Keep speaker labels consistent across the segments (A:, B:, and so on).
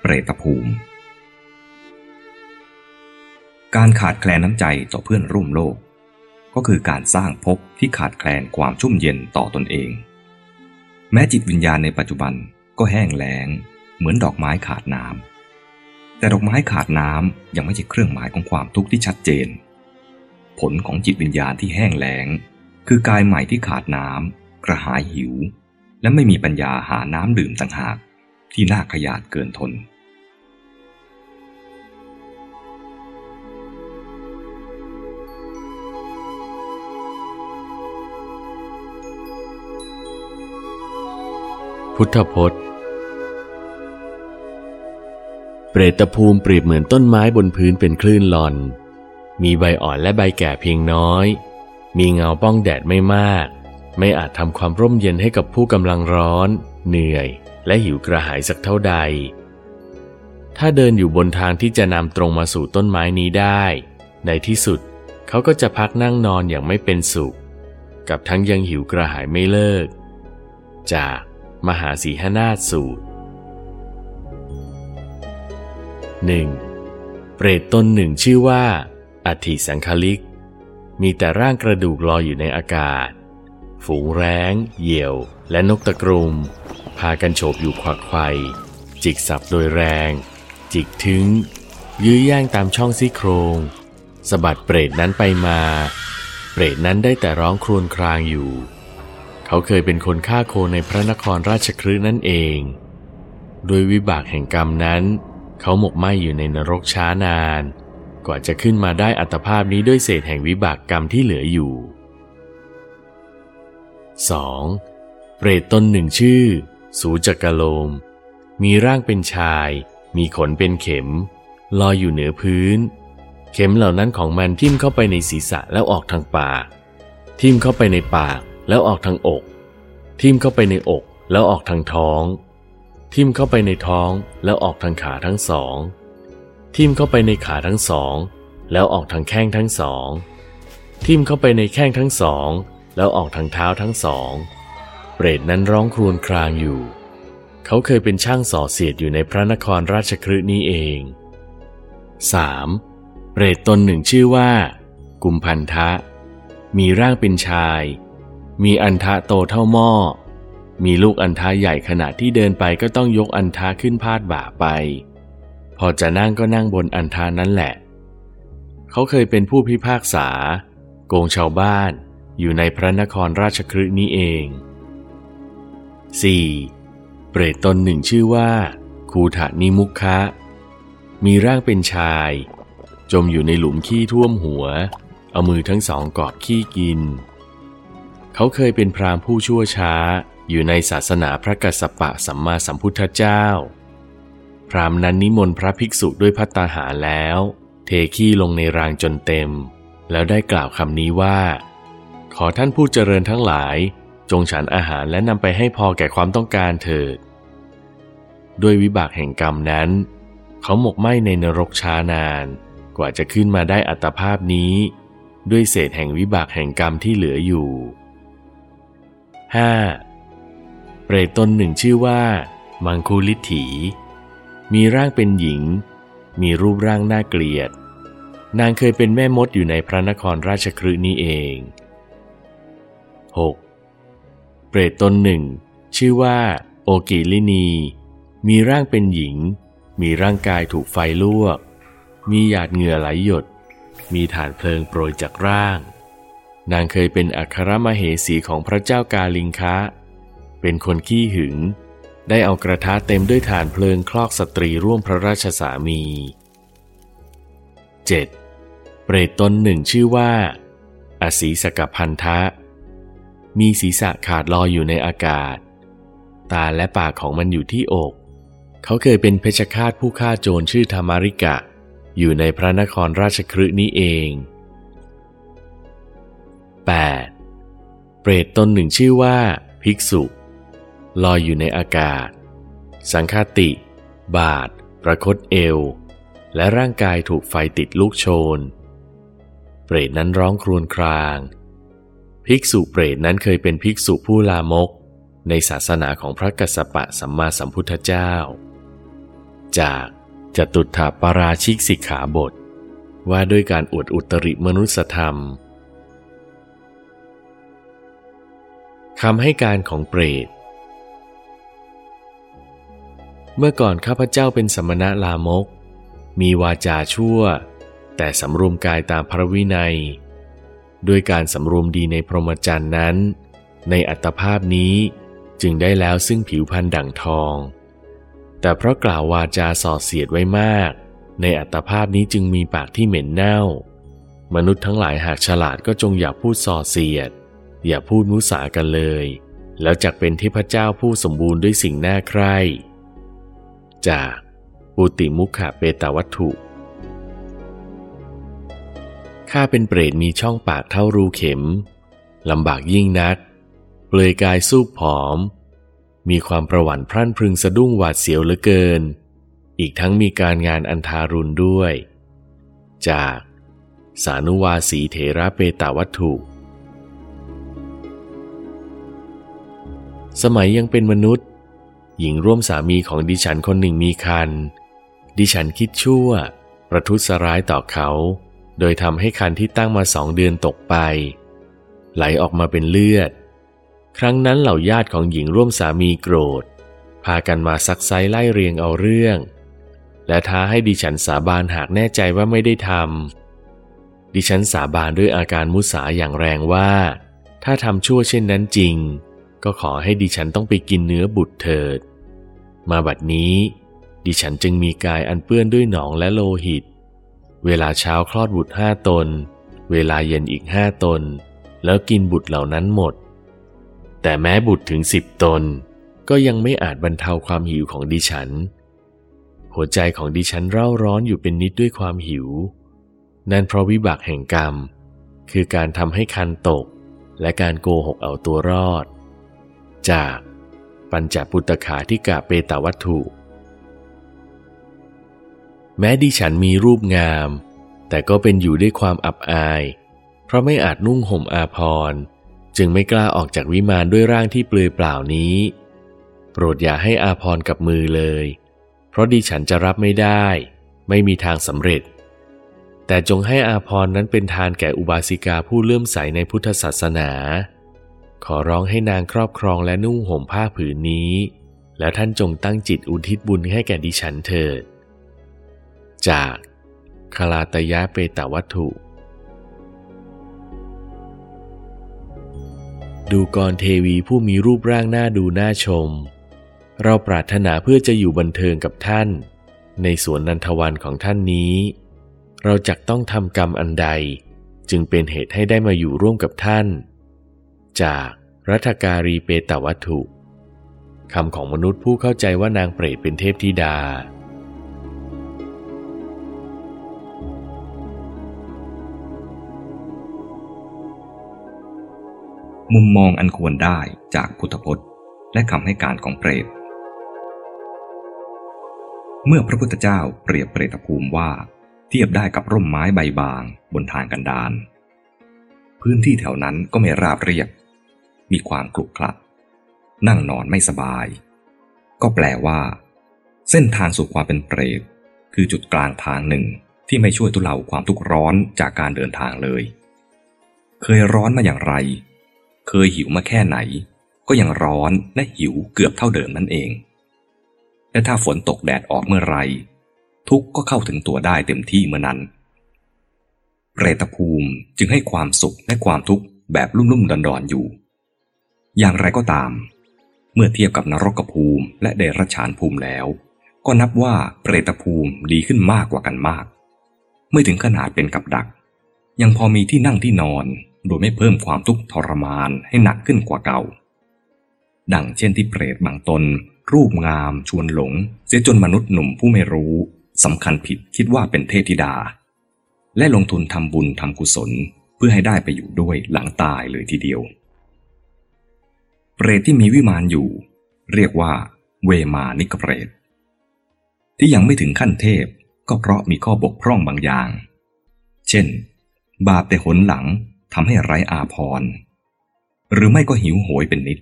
A: เปรตภูมิ การขาดแคลนน้ำใจต่อเพื่อนร่วมโลก ก็คือการสร้างภพที่ขาดแคลนความชุ่มเย็นต่อตนเอง แม้จิตวิญญาณในปัจจุบันก็แห้งแล้ง เหมือนดอกไม้ขาดน้ำแต่ดอกไม้ขาดน้ำยังไม่ใช่เครื่องหมายของความทุกข์ที่ชัดเจน ผลของจิตวิญญาณที่แห้งแล้ง คือกายใหม่ที่ขาดน้ำกระหายหิว และไม่มีปัญญาหาน้ำดื่มต่างหากที่น่าขยาดเกินทน
B: พุทธพจน์ เปรตภูมิเปรียบเหมือนต้นไม้บนพื้นเป็นคลื่นลอน มีใบอ่อนและใบแก่เพียงน้อย มีเงาป้องแดดไม่มาก ไม่อาจทำความร่มเย็นให้กับผู้กำลังร้อน เหนื่อย และหิวกระหายสักเท่าใด ถ้าเดินอยู่บนทางที่จะนำตรงมาสู่ต้นไม้นี้ได้ ในที่สุดเขาก็จะพักนั่งนอนอย่างไม่เป็นสุข กับทั้งยังหิวกระหายไม่เลิก จาก มหาสีหนาฏสูตร 1. เปรตตนหนึ่งชื่อว่าอัฐิสังคลิก มีแต่ร่างกระดูกลอยอยู่ในอากาศ ฝูงแร้ง เหยี่ยว และนกตะกรุม พากันโฉบอยู่ควักไขว่จิกสับโดยแรง จิกถึง ยื้อแย่งตามช่องซี่โครงสะบัดเปรตนั้นไปมา เปรตนั้นได้แต่ร้องครวญครางอยู่ เขาเคยเป็นคนฆ่าโคในพระนครราชครืนั่นเองโดยวิบากแห่งกรรมนั้น เขาหมกไหมอยู่ในนรกช้านาน กว่าจะขึ้นมาได้อัตภาพนี้ด้วยเศษแห่งวิบากกรรมที่เหลืออยู่ 2. เปรตตนหนึ่งชื่อ สูจักโลม มีร่างเป็นชาย มีขนเป็นเข็ม ลอยอยู่เหนือพื้น เข็มเหล่านั้นของมันทิ่มเข้าไปในศีรษะแล้วออกทางปาก ทิ่มเข้าไปในปาก แล้วออกทางอก ทิ่มเข้าไปในอกแล้วออกทางท้อง ทิ่มเข้าไปในท้องแล้วออกทางขาทั้งสอง ทิ่มเข้าไปในขาทั้งสอง แล้วออกทางแข้งทั้งสอง ทิ่มเข้าไปในแข้งทั้งสอง แล้วออกทางเท้าทั้งสอง เปรตนั้นร้องครวญครางอยู่ เขาเคยเป็นช่างส่อเสียดอยู่ในพระนครราชครืนี้เอง 3. เปรตตนหนึ่งชื่อว่า กุมพันธะมีร่างเป็นชาย มีอันทะโตเท่าหม้อ มีลูกอันทะใหญ่ขณะที่เดินไปก็ต้องยกอันทะขึ้นพาดบ่าไป พอจะนั่งก็นั่งบนอันทานั้นแหละ เขาเคยเป็นผู้พิพากษา โกงชาวบ้านอยู่ในพระนครราชครืนี้เอง 4. เปรตตนหนึ่งชื่อว่า คูถานิมุขะมีร่างเป็นชาย จมอยู่ในหลุมขี้ท่วมหัว เอามือทั้งสองกอบขี้กิน เขาเคยเป็นพราหมณ์ผู้ชั่วช้าอยู่ในศาสนาพระกัสสปะสัมมาสัมพุทธเจ้า พราหมณ์นั้นนิมนต์พระภิกษุด้วยพัตตาหารแล้ว เทขี้ลงในรางจนเต็ม แล้วได้กล่าวคำนี้ว่า ขอท่านผู้เจริญทั้งหลาย จงฉันอาหารและนำไปให้พอแก่ความต้องการเถิด ด้วยวิบากแห่งกรรมนั้น เขาหมกไหมในนรกช้านาน กว่าจะขึ้นมาได้อัตภาพนี้ ด้วยเศษแห่งวิบากแห่งกรรมที่เหลืออยู่ 5. เปรตตนหนึ่งชื่อว่า มังคุลิถีมีร่างเป็นหญิง มีรูปร่างน่าเกลียด นางเคยเป็นแม่มดอยู่ในพระนครราชครืนี้เอง 6. เปรตตนหนึ่งชื่อว่า โอกิลินี มีร่างเป็นหญิง มีร่างกายถูกไฟลวก มีหยาดเหงื่อไหลหยด มีฐานเพลิงโปรยจากร่าง นางเคยเป็นอัครมเหสีของพระเจ้ากาลิงคะ เป็นคนขี้หึง ได้เอากระทะเต็มด้วยฐานเพลิงคลอกสตรีร่วมพระราชสามี 7. เปรตตนหนึ่งชื่อว่า อสีสกพันธะ มีศีรษะขาดลอยอยู่ในอากาศ ตาและปากของมันอยู่ที่อก เขาเคยเป็นเพชฌฆาตผู้ฆ่าโจรชื่อธรรมาริกะ อยู่ในพระนครราชครืนี้เอง 8. เปรตตนหนึ่งชื่อว่า ภิกษุ ลอยอยู่ในอากาศ สังคติ บาท ประคตเอว และร่างกายถูกไฟติดลูกโชน เปรตนั้นร้องครวญคราง ภิกษุเปรตนั้นเคยเป็นภิกษุผู้ลามก ในศาสนาของพระกัสสปะสัมมาสัมพุทธเจ้า จากจตุถาปราชิกสิกขาบท ว่าด้วยการอวดอุตริมนุสธรรม คำให้การของเปรต เมื่อก่อนข้าพเจ้าเป็นสมณะลามก มีวาจาชั่ว แต่สำรวมกายตามพระวินัย ด้วยการสำรวมดีในพรหมจรรย์นั้น ในอัตภาพนี้จึงได้แล้วซึ่งผิวพันธ์ดั่งทอง แต่เพราะกล่าววาจาส่อเสียดไว้มาก ในอัตภาพนี้จึงมีปากที่เหม็นเน่า มนุษย์ทั้งหลายหากฉลาดก็จงอย่าพูดส่อเสียด อย่าพูดมุสากันเลย แล้วจักเป็นเทพเจ้าผู้สมบูรณ์ด้วยสิ่งน่าใคร่ จากปุติมุขะเปตวัตถุ ข้าเป็นเปรตมีช่องปากเท่ารูเข็ม ลำบากยิ่งนัก เปลือยกายสูบผอม มีความประวัติพรั่นพรึงสะดุ้งหวาดเสียวเหลือเกิน อีกทั้งมีการงานอันทารุณด้วย จาก สานุวาสีเถระเปตวัตถุ สมัยยังเป็นมนุษย์ หญิงร่วมสามีของดิฉันคนหนึ่งมีคัน ดิฉันคิดชั่ว ประทุษร้ายต่อเขา โดยทำให้คันที่ตั้งมาสองเดือนตกไป ไหลออกมาเป็นเลือด ครั้งนั้นเหล่าญาติของหญิงร่วมสามีโกรธ พากันมาซักไซไล่เรียงเอาเรื่อง และท้าให้ดิฉันสาบานหากแน่ใจว่าไม่ได้ทำดิฉันสาบานด้วยอาการมุสาอย่างแรงว่า ถ้าทำชั่วเช่นนั้นจริง ก็ขอให้ดิฉันต้องไปกินเนื้อบุตรเถิด มาบัดนี้ ดิฉันจึงมีกายอันเปื้อนด้วยหนองและโลหิต เวลาเช้าคลอดบุตรห้าตน เวลาเย็นอีกห้าตน แล้วกินบุตรเหล่านั้นหมด แต่แม้บุตรถึงสิบตน ก็ยังไม่อาจบรรเทาความหิวของดิฉัน หัวใจของดิฉันเร่าร้อนอยู่เป็นนิดด้วยความหิว นั่นเพราะวิบากแห่งกรรม คือการทำให้คันตก และการโกหกเอาตัวรอด จากปัญจปุตตขาทิกะเปตวัตถุ แม้ดิฉันมีรูปงาม แต่ก็เป็นอยู่ด้วยความอับอาย เพราะไม่อาจนุ่งห่มอาภรจึงไม่กล้าออกจากวิมานด้วยร่างที่เปลือยเปล่านี้ โปรดอย่าให้อาภรกับมือเลย เพราะดิฉันจะรับไม่ได้ ไม่มีทางสำเร็จ แต่จงให้อาภรนั้นเป็นทานแก่อุบาสิกาผู้เลื่อมใสในพุทธศาสนา ขอร้องให้นางครอบครองและนุ่งห่มผ้าผืนนี้ แล้วท่านจงตั้งจิตอุทิศบุญให้แก่ดิฉันเถิด จากคลาตยะเปตวัตถุ ดูกรเทวีผู้มีรูปร่างหน่าดูน่าชม เราปรารถนาเพื่อจะอยู่บันเทิงกับท่าน ในสวนนันทวันของท่านนี้ เราจักต้องทำกรรมอันใด จึงเป็นเหตุให้ได้มาอยู่ร่วมกับท่าน จากรัฐการีเปตวัตถุคำของมนุษย์ผู้เข้าใจว่านางเปรตเป็นเทพธิดา
A: มุมมองอันควรได้จากพุทธพจน์ และคำให้การของเปรต เมื่อพระพุทธเจ้าเปรียบเปรตภูมิว่าเทียบได้กับร่มไม้ใบบางบนทางกันดารพื้นที่แถวนั้นก็ไม่ราบเรียบ มีความกลุกคลัก นั่งนอนไม่สบาย ก็แปลว่า เส้นทางสู่ความเป็นเปรต คือจุดกลางทางหนึ่งที่ไม่ช่วยทุเลาความทุกข์ร้อนจากการเดินทางเลย เคยร้อนมาอย่างไร เคยหิวมาแค่ไหน ก็ยังร้อนและหิวเกือบเท่าเดิมนั่นเอง และถ้าฝนตกแดดออกเมื่อไร ทุกก็เข้าถึงตัวได้เต็มที่เมื่อนั้นเปรตภูมิจึงให้ความสุขและความทุกข์แบบลุ่มๆดอนๆอยู่ อย่างไรก็ตาม เมื่อเทียบกับนรกภูมิและเดรัจฉานภูมิแล้ว ก็นับว่าเปรตภูมิดีขึ้นมากกว่ากันมาก ไม่ถึงขนาดเป็นกับดัก ยังพอมีที่นั่งที่นอน โดยไม่เพิ่มความทุกข์ทรมานให้หนักขึ้นกว่าเก่า ดังเช่นที่เปรตบางตน รูปงามชวนหลง เสียจนมนุษย์หนุ่มผู้ไม่รู้สำคัญผิดคิดว่าเป็นเทพธิดา และลงทุนทำบุญทำกุศล เพื่อให้ได้ไปอยู่ด้วยหลังตายเลยทีเดียว เปรตที่มีวิมานอยู่ เรียกว่า เวมานิกเปรต ที่ยังไม่ถึงขั้นเทพก็เพราะมีข้อบกพร่องบางอย่าง เช่น บาปแต่หนหลังทำให้ไร้อาพร หรือไม่ก็หิวโหยเป็นนิด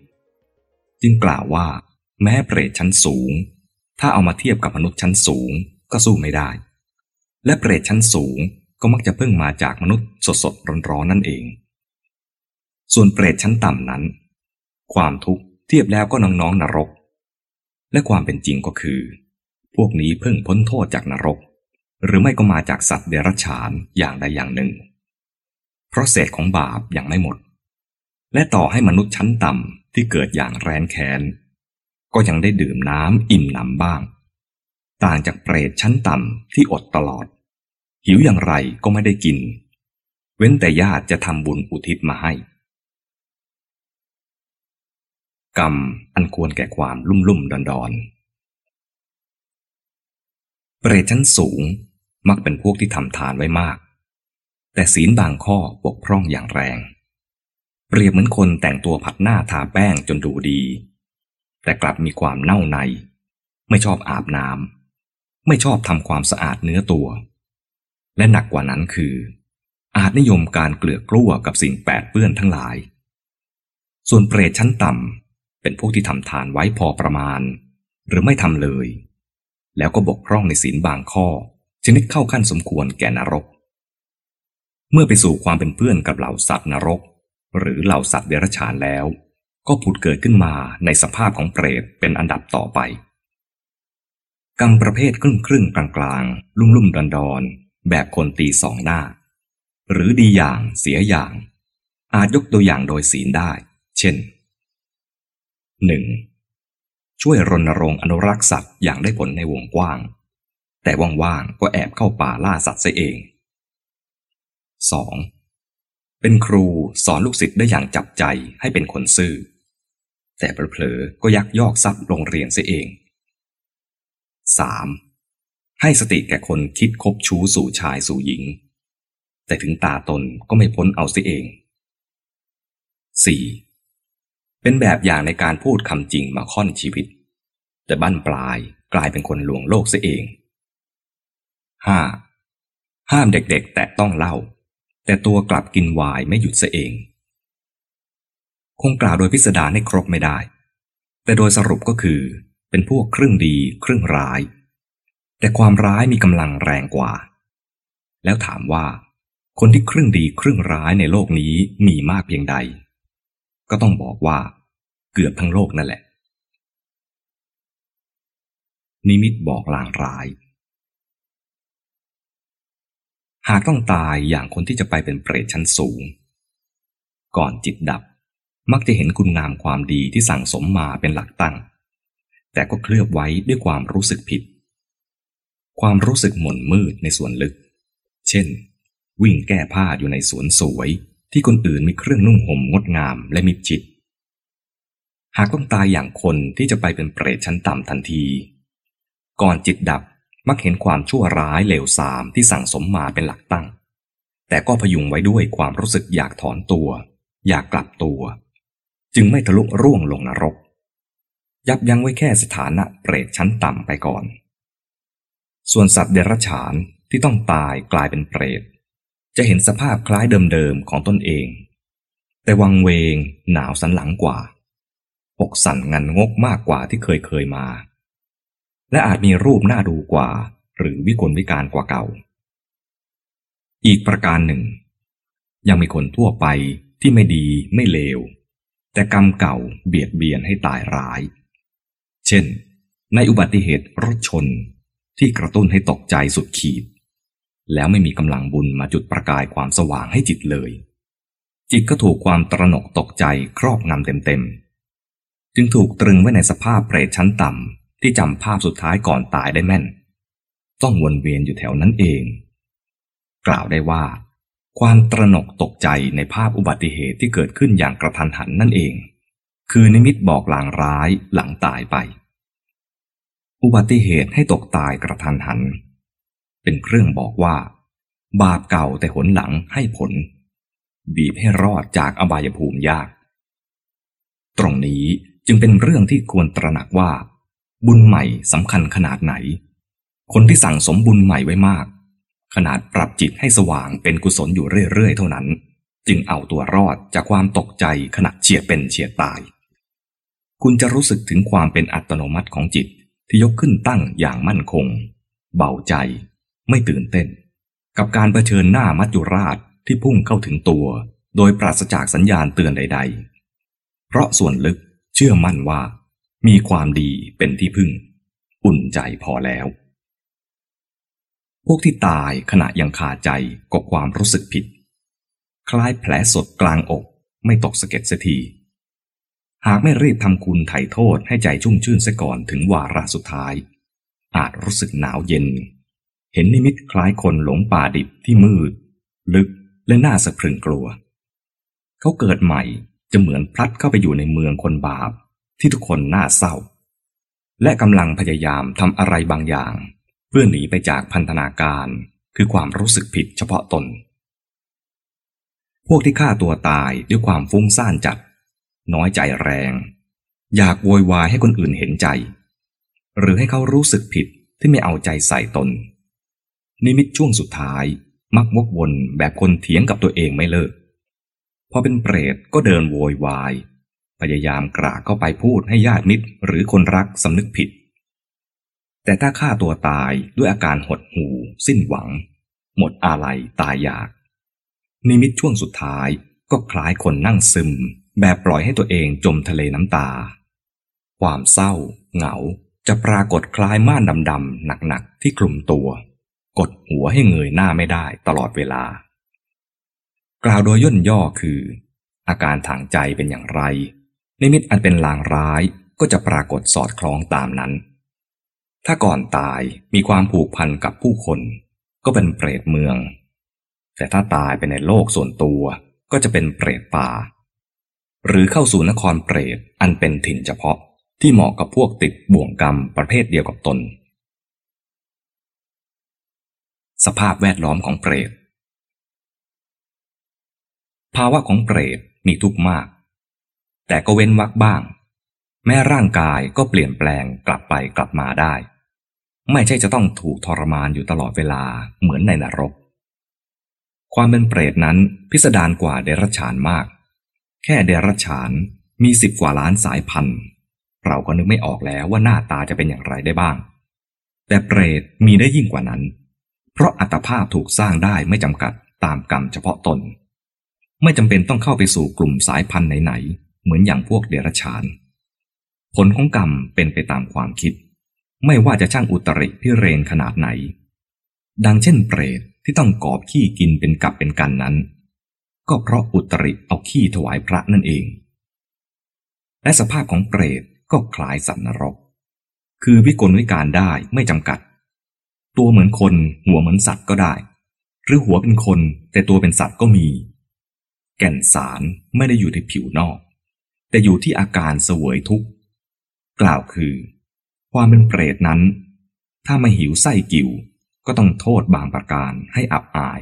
A: จึงกล่าวว่า แม้เปรตชั้นสูง ถ้าเอามาเทียบกับมนุษย์ชั้นสูงก็สู้ไม่ได้ และเปรตชั้นสูงก็มักจะเพิ่งมาจากมนุษย์สดสดร้อนๆนั่นเอง ส่วนเปรตชั้นต่ำนั้น ความทุกข์เทียบแล้วก็น้องๆนรก และความเป็นจริงก็คือ พวกนี้เพิ่งพ้นโทษจากนรก หรือไม่ก็มาจากสัตว์เดรัจฉานอย่างใดอย่างหนึ่ง เพราะเศษของบาปยังไม่หมด และต่อให้มนุษย์ชั้นต่ำที่เกิดอย่างแร้นแค้น ก็ยังได้ดื่มน้ำอิ่มหนำบ้าง ต่างจากเปรตชั้นต่ำที่อดตลอด หิวอย่างไรก็ไม่ได้กิน เว้นแต่ญาติจะทำบุญอุทิศมาให้ กรรมอันควรแก่ความลุ่มลุ่มดอนดอนเปรตชั้นสูงมักเป็นพวกที่ทำทานไว้มาก แต่ศีลบางข้อบกพร่องอย่างแรง เปรียบเหมือนคนแต่งตัวผัดหน้าทาแป้งจนดูดี แต่กลับมีความเน่าใน ไม่ชอบอาบน้ำไม่ชอบทำความสะอาดเนื้อตัว และหนักกว่านั้นคือ อาจนิยมการเกลือกกลั้วกับสิ่งแปดเปื้อนทั้งหลาย ส่วนเปรตชั้นต่ำ เป็นพวกที่ทำทานไว้พอประมาณ หรือไม่ทำเลย แล้วก็บกพร่องในศีลบางข้อ ชนิดเข้าขั้นสมควรแก่นรก เมื่อไปสู่ความเป็นเพื่อนกับเหล่าสัตว์นรก หรือเหล่าสัตว์เดรัจฉานแล้ว ก็ผุดเกิดขึ้นมาในสภาพของเปรตเป็นอันดับต่อไปกรรมประเภทครึ่งครึ่งกลางกลางลุ่มลุ่มดอนดอนแบบคนตีสองหน้า หรือดีอย่างเสียอย่าง อาจยกตัวอย่างโดยศีลได้ เช่น 1. ช่วยรณรงค์อนุรักษ์สัตว์อย่างได้ผลในวงกว้าง แต่ว่างๆก็แอบเข้าป่าล่าสัตว์เสียเอง 2. เป็นครูสอนลูกศิษย์ได้อย่างจับใจให้เป็นคนซื่อ แต่เผลอๆก็ยักยอกทรัพย์โรงเรียนเสียเอง 3. ให้สติแก่คนคิดคบชู้สู่ชายสู่หญิง แต่ถึงตาตนก็ไม่พ้นเอาเสียเอง 4. เป็นแบบอย่างในการพูดคำจริงมาค่อนชีวิต แต่บั้นปลายกลายเป็นคนลวงโลกเสียเอง 5. ห้ามเด็กๆ แต่ต้องเล่า แต่ตัวกลับกินวายไม่หยุดเสียเอง คงกล่าวโดยพิสดารให้ครบไม่ได้ แต่โดยสรุปก็คือ เป็นพวกครึ่งดีครึ่งร้าย แต่ความร้ายมีกำลังแรงกว่า แล้วถามว่า คนที่ครึ่งดีครึ่งร้ายในโลกนี้มีมากเพียงใด ก็ต้องบอกว่าเกือบทั้งโลกนั่นแหละ นิมิตบอกลางร้าย หากต้องตายอย่างคนที่จะไปเป็นเปรตชั้นสูง ก่อนจิตดับมักจะเห็นคุณงามความดีที่สั่งสมมาเป็นหลักตั้ง แต่ก็เคลือบไว้ด้วยความรู้สึกผิด ความรู้สึกหม่นมืดในส่วนลึก เช่น วิ่งแก้ผ้าอยู่ในสวนสวย ที่คนอื่นมีเครื่องนุ่งห่มงดงามและมิดชิดหากต้องตายอย่างคนที่จะไปเป็นเปรตชั้นต่ำทันที ก่อนจิตดับมักเห็นความชั่วร้ายเลวทรามที่สั่งสมมาเป็นหลักตั้ง แต่ก็พยุงไว้ด้วยความรู้สึกอยากถอนตัว อยากกลับตัว จึงไม่ทะลุร่วงลงนรก ยับยั้งไว้แค่สถานะเปรตชั้นต่ำไปก่อน ส่วนสัตว์เดรัจฉานที่ต้องตายกลายเป็นเปรต จะเห็นสภาพคล้ายเดิมๆของตนเอง แต่วังเวงหนาวสันหลังกว่า อกสั่นงันงกมากกว่าที่เคยเคยมา และอาจมีรูปหน่าดูกว่า หรือวิกลวิการกว่าเก่า อีกประการหนึ่ง ยังมีคนทั่วไปที่ไม่ดีไม่เลว แต่กรรมเก่าเบียดเบียนให้ตายร้าย เช่น ในอุบัติเหตุรถชนที่กระตุ้นให้ตกใจสุดขีด แล้วไม่มีกำลังบุญมาจุดประกายความสว่างให้จิตเลย จิตก็ถูกความตระหนกตกใจครอบงำเต็มๆ จึงถูกตรึงไว้ในสภาพเปรตชั้นต่ำที่จำภาพสุดท้ายก่อนตายได้แม่น ต้องวนเวียนอยู่แถวนั้นเอง กล่าวได้ว่า ความตระหนกตกใจในภาพอุบัติเหตุที่เกิดขึ้นอย่างกระทันหันนั่นเอง คือนิมิตบอกลางร้ายหลังตายไป อุบัติเหตุให้ตกตายกระทันหัน เป็นเครื่องบอกว่า บาปเก่าแต่หนหลังให้ผล บีบให้รอดจากอบายภูมิยาก ตรงนี้จึงเป็นเรื่องที่ควรตระหนักว่า บุญใหม่สำคัญขนาดไหน คนที่สั่งสมบุญใหม่ไว้มาก ขนาดปรับจิตให้สว่างเป็นกุศลอยู่เรื่อยๆ เท่านั้น จึงเอาตัวรอดจากความตกใจขณะเฉียดเป็นเฉียดตาย คุณจะรู้สึกถึงความเป็นอัตโนมัติของจิตที่ยกขึ้นตั้งอย่างมั่นคง เบาใจ ไม่ตื่นเต้น กับการเผชิญหน้ามัจจุราชที่พุ่งเข้าถึงตัว โดยปราศจากสัญญาณเตือนใด ๆ เพราะส่วนลึกเชื่อมั่นว่า มีความดีเป็นที่พึ่ง อุ่นใจพอแล้ว พวกที่ตายขณะยังคาใจกับความรู้สึกผิด คล้ายแผลสดกลางอกไม่ตกสะเก็ดเสียที หากไม่รีบทำคุณไถ่โทษให้ใจชุ่มชื่นซะก่อนถึงวาระสุดท้าย อาจรู้สึกหนาวเย็น เห็นนิมิตคล้ายคนหลงป่าดิบที่มืด ลึกและน่าสะพรึงกลัว เขาเกิดใหม่จะเหมือนพลัดเข้าไปอยู่ในเมืองคนบาป ที่ทุกคนน่าเศร้า และกำลังพยายามทำอะไรบางอย่าง เพื่อหนีไปจากพันธนาการ คือความรู้สึกผิดเฉพาะตน พวกที่ฆ่าตัวตายด้วยความฟุ้งซ่านจัด น้อยใจแรง อยากโวยวายให้คนอื่นเห็นใจ หรือให้เขารู้สึกผิดที่ไม่เอาใจใส่ตน นิมิตช่วงสุดท้าย มักวกวนแบบคนเถียงกับตัวเองไม่เลิก พอเป็นเปรตก็เดินโวยวาย พยายามกราเข้าไปพูดให้ญาติมิตรหรือคนรักสำนึกผิด แต่ถ้าฆ่าตัวตายด้วยอาการหดหูสิ้นหวัง หมดอาลัยตายอยาก นิมิตช่วงสุดท้ายก็คล้ายคนนั่งซึม แบบปล่อยให้ตัวเองจมทะเลน้ำตา ความเศร้า เหงาจะปรากฏคล้ายม่านดำๆหนักๆที่คลุมตัว กดหัวให้เงยหน้าไม่ได้ตลอดเวลา กล่าวโดยย่นย่อคือ อาการทางใจเป็นอย่างไร นิมิตอันเป็นลางร้ายก็จะปรากฏสอดคล้องตามนั้น ถ้าก่อนตายมีความผูกพันกับผู้คน ก็เป็นเปรตเมือง แต่ถ้าตายไปในโลกส่วนตัวก็จะเป็นเปรตป่า หรือเข้าสู่นครเปรตอันเป็นถิ่นเฉพาะที่เหมาะกับพวกติดบ่วงกรรมประเภทเดียวกับตน สภาพแวดล้อมของเปรต ภาวะของเปรตมีทุกข์มาก แต่ก็เว้นวักบ้าง แม้ร่างกายก็เปลี่ยนแปลงกลับไปกลับมาได้ ไม่ใช่จะต้องถูกทรมานอยู่ตลอดเวลาเหมือนในนรก ความเป็นเปรตนั้นพิสดารกว่าเดรัจฉานมาก แค่เดรัจฉานมีสิบกว่าล้านสายพันธุ์เราก็นึกไม่ออกแล้วว่าหน้าตาจะเป็นอย่างไรได้บ้าง แต่เปรตมีได้ยิ่งกว่านั้น เพราะอัตภาพถูกสร้างได้ไม่จำกัดตามกรรมเฉพาะตน ไม่จำเป็นต้องเข้าไปสู่กลุ่มสายพันธุ์ไหนๆ เหมือนอย่างพวกเดรัจฉาน ผลของกรรมเป็นไปตามความคิด ไม่ว่าจะช่างอุตริพิเรนขนาดไหน ดังเช่นเปรตที่ต้องกอบขี้กินเป็นกับเป็นกันนั้น ก็เพราะอุตริเอาขี้ถวายพระนั่นเอง และสภาพของเปรตก็คล้ายสัตว์นรก คือวิกลวิการได้ไม่จำกัด ตัวเหมือนคน หัวเหมือนสัตว์ก็ได้ หรือหัวเป็นคน แต่ตัวเป็นสัตว์ก็มี แก่นสารไม่ได้อยู่ที่ผิวนอก แต่อยู่ที่อาการเสวยทุกข์กล่าวคือ ความเป็นเปรตนั้น ถ้าไม่หิวไส้กิวก็ต้องโทษบางประการให้อับอาย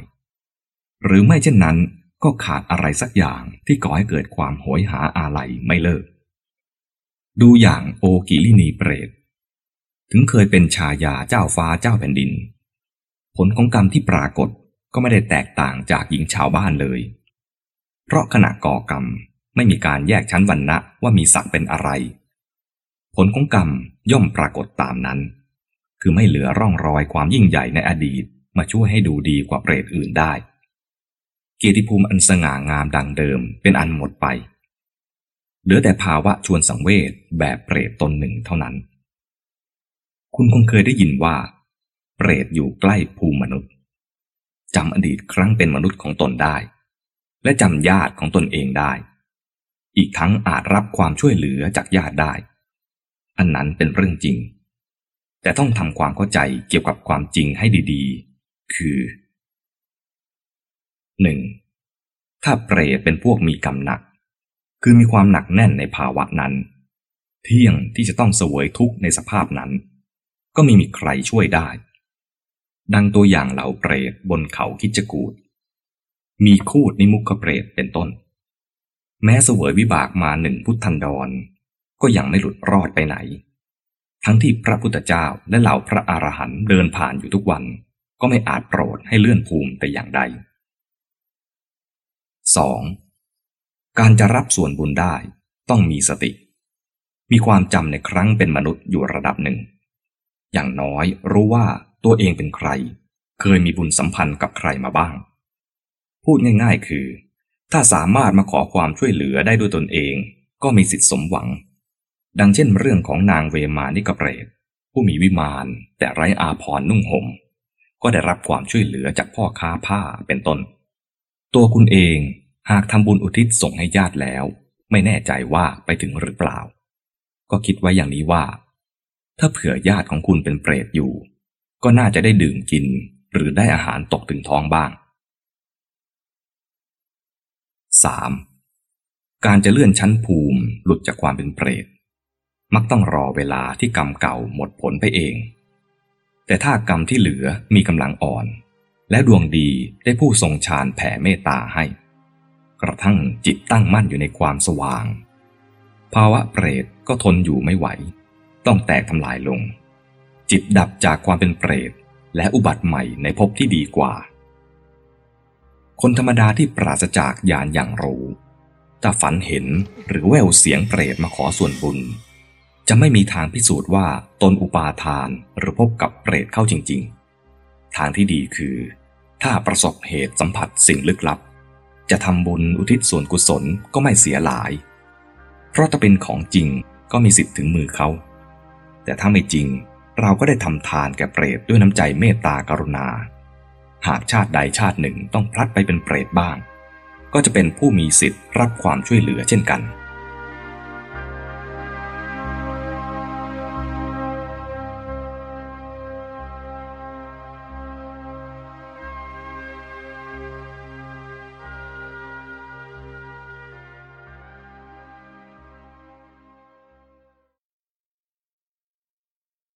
A: หรือไม่เช่นนั้นก็ขาดอะไรสักอย่างที่ก่อให้เกิดความโหยหาอาลัยไม่เลิก ดูอย่างโอกิลินีเปรต ถึงเคยเป็นชายาเจ้าฟ้าเจ้าแผ่นดิน ผลของกรรมที่ปรากฏก็ไม่ได้แตกต่างจากหญิงชาวบ้านเลย เพราะขณะก่อกรรมไม่มีการแยกชั้นวรรณะว่ามีศักดิ์เป็นอะไร ผลของกรรมย่อมปรากฏตามนั้น คือไม่เหลือร่องรอยความยิ่งใหญ่ในอดีตมาช่วยให้ดูดีกว่าเปรตอื่นได้ เกียรติภูมิอันสง่างามดังเดิมเป็นอันหมดไป เหลือแต่ภาวะชวนสังเวชแบบเปรตตนหนึ่งเท่านั้น คุณคงเคยได้ยินว่า เปรตอยู่ใกล้ภูมิมนุษย์จำอดีตครั้งเป็นมนุษย์ของตนได้ และจำญาติของตนเองได้ อีกทั้งอาจรับความช่วยเหลือจากญาติได้ อันนั้นเป็นเรื่องจริง แต่ต้องทำความเข้าใจเกี่ยวกับความจริงให้ดีๆ คือ 1. ถ้าเปรตเป็นพวกมีกรรมหนัก คือมีความหนักแน่นในภาวะนั้น เที่ยงที่จะต้องเสวยทุกข์ในสภาพนั้น ก็ไม่มีใครช่วยได้ ดังตัวอย่างเหล่าเปรตบนเขาคิจกูดมีคูดนิมุขเปรตเป็นต้น แม้เสวยวิบากมาหนึ่งพุทธันดร ก็ยังไม่หลุดรอดไปไหน ทั้งที่พระพุทธเจ้าและเหล่าพระอรหันต์เดินผ่านอยู่ทุกวัน ก็ไม่อาจโปรดให้เลื่อนภูมิแต่อย่างใด 2. การจะรับส่วนบุญได้ต้องมีสติ มีความจำในครั้งเป็นมนุษย์อยู่ระดับหนึ่ง อย่างน้อยรู้ว่าตัวเองเป็นใคร เคยมีบุญสัมพันธ์กับใครมาบ้าง พูดง่ายๆคือ ถ้าสามารถมาขอความช่วยเหลือได้ด้วยตนเอง ก็มีสิทธิสมหวัง ดังเช่นเรื่องของนางเวมานิกเปรตผู้มีวิมานแต่ไร้อาภรนุ่งหม่มก็ได้รับความช่วยเหลือจากพ่อค้าผ้าเป็นต้น ตัวคุณเองหากทำบุญอุทิศส่งให้ญาติแล้ว ไม่แน่ใจว่าไปถึงหรือเปล่า ก็คิดไว้อย่างนี้ว่า ถ้าเผื่อญาติของคุณเป็นเปรตอยู่ ก็น่าจะได้ดื่มกินหรือได้อาหารตกถึงท้องบ้าง 3. การจะเลื่อนชั้นภูมิหลุดจากความเป็นเปรต มักต้องรอเวลาที่กรรมเก่าหมดผลไปเอง แต่ถ้ากรรมที่เหลือมีกำลังอ่อน และดวงดีได้ผู้ทรงฌานแผ่เมตตาให้ กระทั่งจิตตั้งมั่นอยู่ในความสว่าง ภาวะเปรตก็ทนอยู่ไม่ไหว ต้องแตกทำลายลง จิตดับจากความเป็นเปรต และอุบัติใหม่ในภพที่ดีกว่า คนธรรมดาที่ปราศจากญาณอย่างรู้ถ้าฝันเห็นหรือแววเสียงเปรตมาขอส่วนบุญ จะไม่มีทางพิสูจน์ว่าตนอุปาทานหรือพบกับเปรตเข้าจริง ๆ ทางที่ดีคือ ถ้าประสบเหตุสัมผัสสิ่งลึกลับ จะทำบุญอุทิศส่วนกุศลก็ไม่เสียหลาย เพราะถ้าเป็นของจริงก็มีสิทธิ์ถึงมือเขา แต่ถ้าไม่จริง เราก็ได้ทำทานแก่เปรตด้วยน้ำใจเมตตากรุณา หากชาติใดชาติหนึ่งต้องพลัดไปเป็นเปรตบ้าง ก็จะเป็นผู้มีสิทธิ์รับความช่วยเหลือเช่นกัน